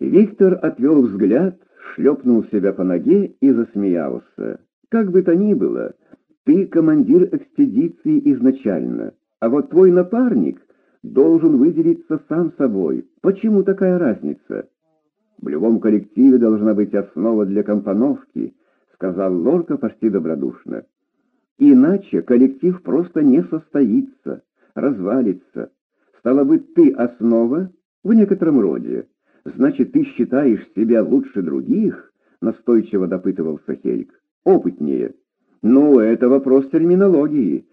Виктор отвел взгляд, шлепнул себя по ноге и засмеялся. «Как бы то ни было, ты командир экспедиции изначально, а вот твой напарник должен выделиться сам собой. Почему такая разница?» «В любом коллективе должна быть основа для компоновки», — сказал Лорка почти добродушно. «Иначе коллектив просто не состоится, развалится. Стало быть, ты основа в некотором роде. Значит, ты считаешь себя лучше других?» — настойчиво допытывался Хельг. «Опытнее». «Ну, это вопрос терминологии».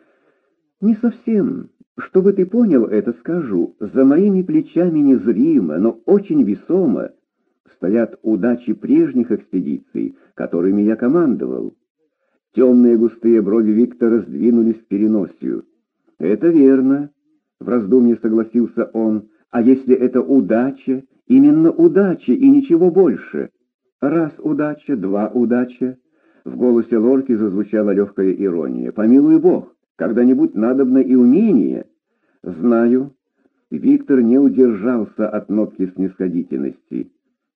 «Не совсем. Чтобы ты понял это, скажу. За моими плечами незримо, но очень весомо стоят удачи прежних экспедиций, которыми я командовал. Темные густые брови Виктора сдвинулись в переносию. «Это верно», — в раздумье согласился он. «А если это удача, именно удача и ничего больше? Раз удача, два удача». В голосе Лорки зазвучала легкая ирония. «Помилуй Бог, когда-нибудь надобно и умение». «Знаю». Виктор не удержался от нотки снисходительности.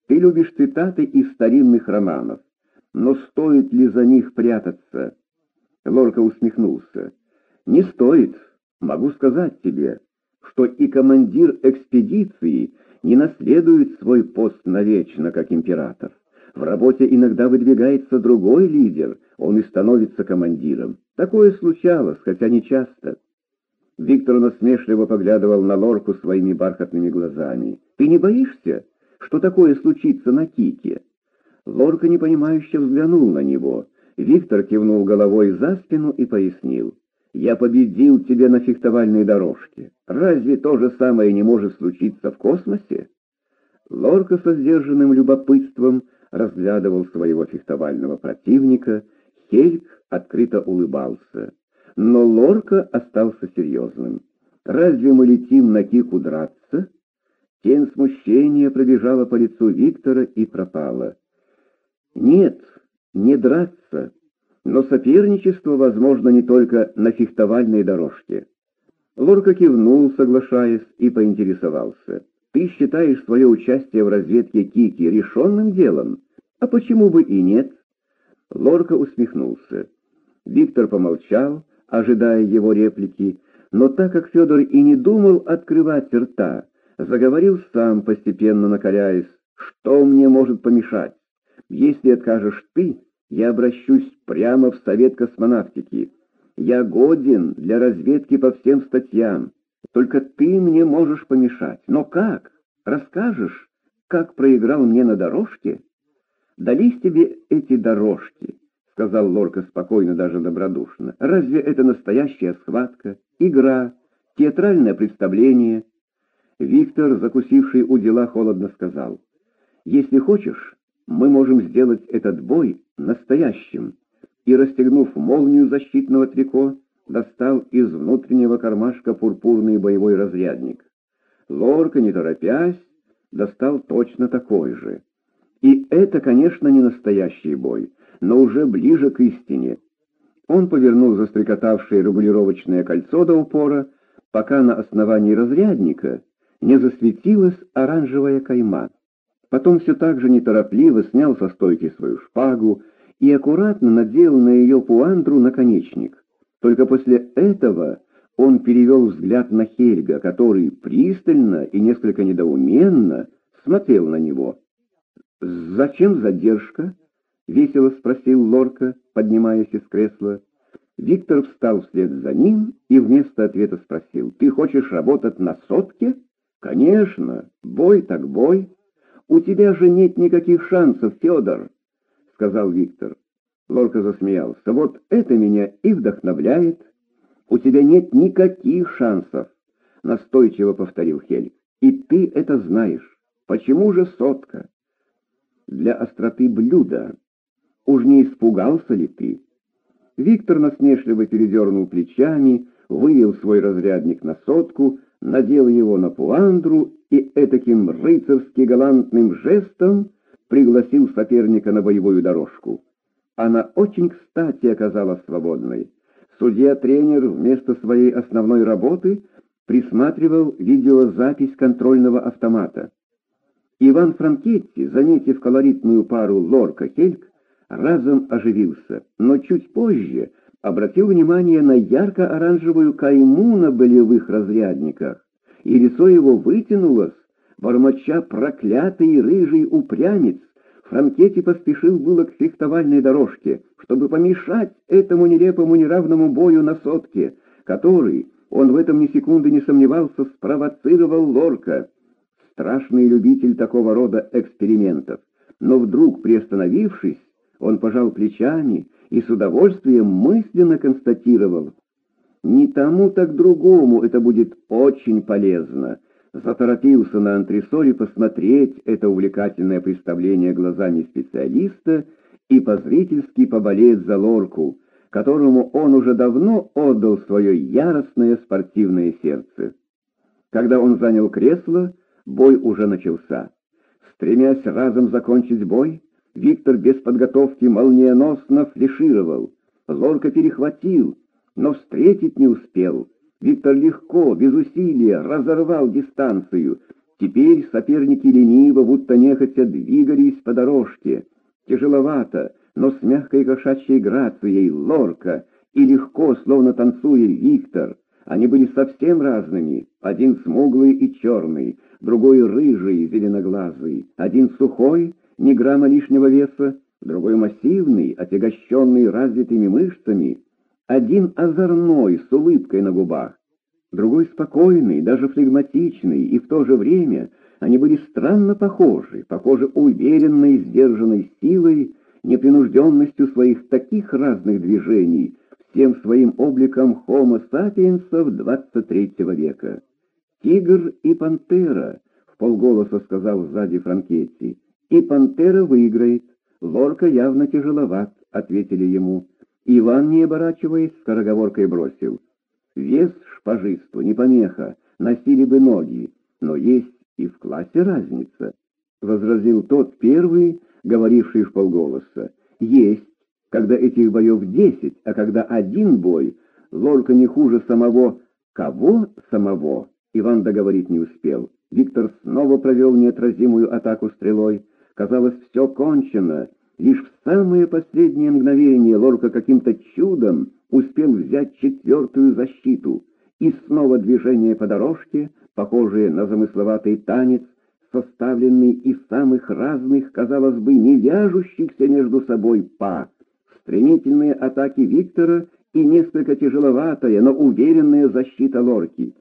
Ты любишь цитаты из старинных романов, но стоит ли за них прятаться? Лорка усмехнулся. Не стоит. Могу сказать тебе, что и командир экспедиции не наследует свой пост навечно, как император. В работе иногда выдвигается другой лидер, он и становится командиром. Такое случалось, хотя не часто. Виктор насмешливо поглядывал на Лорку своими бархатными глазами. «Ты не боишься?» что такое случится на Кике. Лорка непонимающе взглянул на него. Виктор кивнул головой за спину и пояснил. «Я победил тебя на фехтовальной дорожке. Разве то же самое не может случиться в космосе?» Лорка со сдержанным любопытством разглядывал своего фехтовального противника, Хельк открыто улыбался. Но Лорка остался серьезным. «Разве мы летим на Кику драться?» Тень смущения пробежала по лицу Виктора и пропала. Нет, не драться, но соперничество возможно не только на фехтовальной дорожке. Лорка кивнул, соглашаясь, и поинтересовался. «Ты считаешь свое участие в разведке Кики решенным делом? А почему бы и нет?» Лорка усмехнулся. Виктор помолчал, ожидая его реплики, но так как Федор и не думал открывать рта, заговорил сам, постепенно накаляясь. «Что мне может помешать? Если откажешь ты, я обращусь прямо в Совет космонавтики. Я годен для разведки по всем статьям. Только ты мне можешь помешать. Но как? Расскажешь, как проиграл мне на дорожке?» «Дались тебе эти дорожки», — сказал Лорка спокойно, даже добродушно. «Разве это настоящая схватка, игра, театральное представление?» Виктор, закусивший у дела, холодно сказал, «Если хочешь, мы можем сделать этот бой настоящим». И, расстегнув молнию защитного трико, достал из внутреннего кармашка пурпурный боевой разрядник. Лорка, не торопясь, достал точно такой же. И это, конечно, не настоящий бой, но уже ближе к истине. Он повернул застрекотавшее регулировочное кольцо до упора, пока на основании разрядника не засветилась оранжевая кайма. Потом все так же неторопливо снял со стойки свою шпагу и аккуратно надел на ее пуандру наконечник. Только после этого он перевел взгляд на Хельга, который пристально и несколько недоуменно смотрел на него. «Зачем задержка?» — весело спросил Лорка, поднимаясь из кресла. Виктор встал вслед за ним и вместо ответа спросил, «Ты хочешь работать на сотке?» «Конечно, бой так бой. У тебя же нет никаких шансов, Федор», — сказал Виктор. Лорка засмеялся. «Вот это меня и вдохновляет. У тебя нет никаких шансов», — настойчиво повторил Хельг. «И ты это знаешь. Почему же сотка?» «Для остроты блюда. Уж не испугался ли ты?» Виктор насмешливо передернул плечами, вывел свой разрядник на сотку, надел его на пуандру и этаким рыцарски галантным жестом пригласил соперника на боевую дорожку. Она очень кстати оказалась свободной. Судья-тренер вместо своей основной работы присматривал видеозапись контрольного автомата. Иван Франкетти, заметив колоритную пару Лорка-Хельк, разом оживился, но чуть позже обратил внимание на ярко-оранжевую кайму на болевых разрядниках, и лицо его вытянулось, бормоча проклятый рыжий упрямец, Франкетти поспешил было к фехтовальной дорожке, чтобы помешать этому нелепому неравному бою на сотке, который, он в этом ни секунды не сомневался, спровоцировал Лорка, страшный любитель такого рода экспериментов. Но вдруг, приостановившись, он пожал плечами и с удовольствием мысленно констатировал, «Не тому, так другому это будет очень полезно», заторопился на антресоле посмотреть это увлекательное представление глазами специалиста и по-зрительски поболеть за лорку, которому он уже давно отдал свое яростное спортивное сердце. Когда он занял кресло, бой уже начался. Стремясь разом закончить бой, Виктор без подготовки молниеносно флешировал. Лорка перехватил, но встретить не успел. Виктор легко, без усилия, разорвал дистанцию. Теперь соперники лениво, будто нехотя, двигались по дорожке. Тяжеловато, но с мягкой кошачьей грацией лорка, и легко, словно танцуя, Виктор. Они были совсем разными. Один смуглый и черный, другой рыжий, зеленоглазый. Один сухой, ни грамма лишнего веса, другой массивный, отягощенный развитыми мышцами, один озорной, с улыбкой на губах, другой спокойный, даже флегматичный, и в то же время они были странно похожи, похожи уверенной, сдержанной силой, непринужденностью своих таких разных движений, всем своим обликом хомо сапиенсов 23 века. «Тигр и пантера», — в полголоса сказал сзади Франкетти, — «и пантера выиграет, Лорка явно тяжеловат», — ответили ему. Иван, не оборачиваясь, скороговоркой бросил. «Вес шпажисту не помеха, носили бы ноги, но есть и в классе разница», — возразил тот первый, говоривший в полголоса. «Есть, когда этих боев десять, а когда один бой, лорка не хуже самого... Кого самого?» Иван договорить не успел. Виктор снова провел неотразимую атаку стрелой. Казалось, все кончено. Лишь в самое последнее мгновение Лорка каким-то чудом успел взять четвертую защиту, и снова движение по дорожке, похожее на замысловатый танец, составленный из самых разных, казалось бы, не вяжущихся между собой па, стремительные атаки Виктора и несколько тяжеловатая, но уверенная защита Лорки.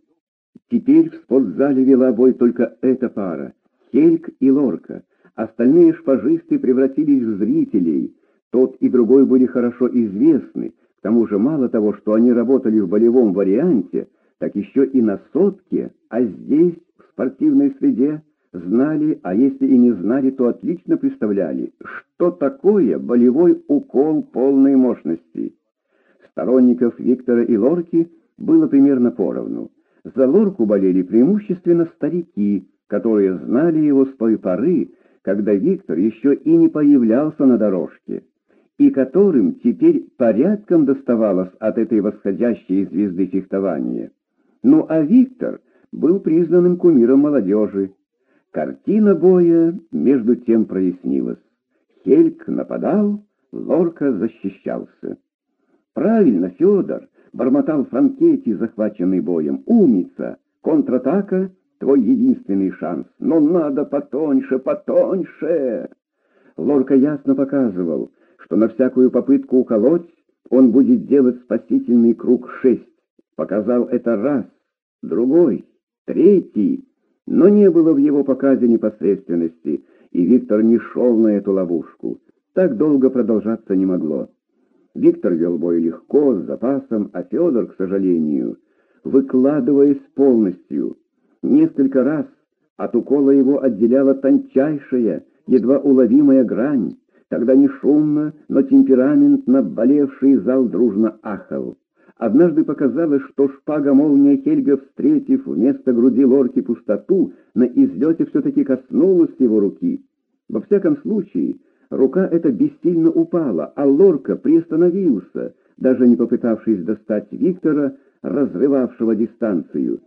Теперь в спортзале вела бой только эта пара — Хельк и Лорка — Остальные шпажисты превратились в зрителей. Тот и другой были хорошо известны. К тому же мало того, что они работали в болевом варианте, так еще и на сотке, а здесь, в спортивной среде, знали, а если и не знали, то отлично представляли, что такое болевой укол полной мощности. Сторонников Виктора и Лорки было примерно поровну. За Лорку болели преимущественно старики, которые знали его с той поры, когда Виктор еще и не появлялся на дорожке, и которым теперь порядком доставалось от этой восходящей звезды фехтования. Ну а Виктор был признанным кумиром молодежи. Картина боя между тем прояснилась. Хельк нападал, Лорка защищался. «Правильно, Федор!» — бормотал Франкетти, захваченный боем. «Умница! Контратака твой единственный шанс. Но надо потоньше, потоньше. Лорка ясно показывал, что на всякую попытку уколоть он будет делать спасительный круг шесть. Показал это раз, другой, третий, но не было в его показе непосредственности, и Виктор не шел на эту ловушку. Так долго продолжаться не могло. Виктор вел бой легко, с запасом, а Федор, к сожалению, выкладываясь полностью, Несколько раз от укола его отделяла тончайшая, едва уловимая грань. Тогда не шумно, но темпераментно болевший зал дружно ахал. Однажды показалось, что шпага-молния Хельга, встретив вместо груди лорки пустоту, на излете все-таки коснулась его руки. Во всяком случае, рука эта бессильно упала, а лорка приостановился, даже не попытавшись достать Виктора, разрывавшего дистанцию.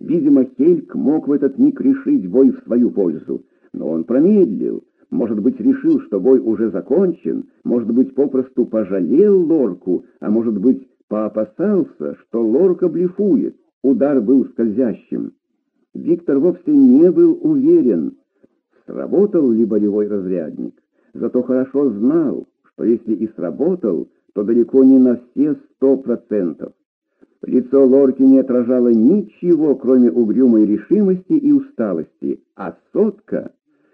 Видимо, Хельк мог в этот миг решить бой в свою пользу. Но он промедлил, может быть, решил, что бой уже закончен, может быть, попросту пожалел Лорку, а может быть, поопасался, что Лорка блефует. Удар был скользящим. Виктор вовсе не был уверен, сработал ли болевой разрядник, зато хорошо знал, что если и сработал, то далеко не на все сто процентов. Лицо Лорки не отражало ничего, кроме угрюмой решимости и усталости, а сотка,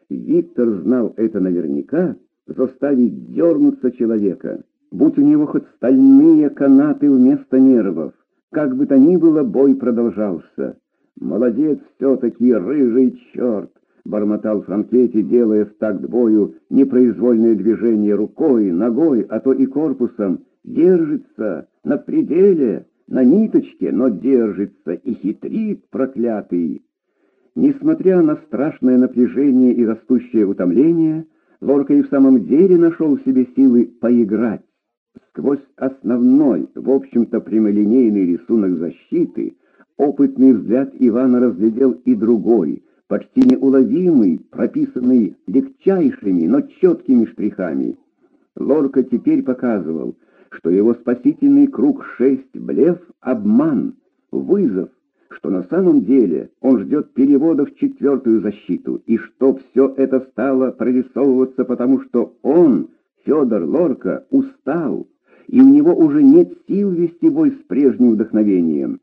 Виктор знал это наверняка, заставит дернуться человека, будь у него хоть стальные канаты вместо нервов. Как бы то ни было, бой продолжался. «Молодец все-таки, рыжий черт!» — бормотал Франкетти, делая в такт бою непроизвольное движение рукой, ногой, а то и корпусом. «Держится на пределе!» На ниточке, но держится и хитрит проклятый. Несмотря на страшное напряжение и растущее утомление, Лорка и в самом деле нашел в себе силы поиграть. Сквозь основной, в общем-то прямолинейный рисунок защиты, опытный взгляд Ивана разглядел и другой, почти неуловимый, прописанный легчайшими, но четкими штрихами. Лорка теперь показывал — что его спасительный круг шесть блеф — обман, вызов, что на самом деле он ждет перевода в четвертую защиту, и что все это стало прорисовываться потому, что он, Федор Лорка, устал, и у него уже нет сил вести бой с прежним вдохновением.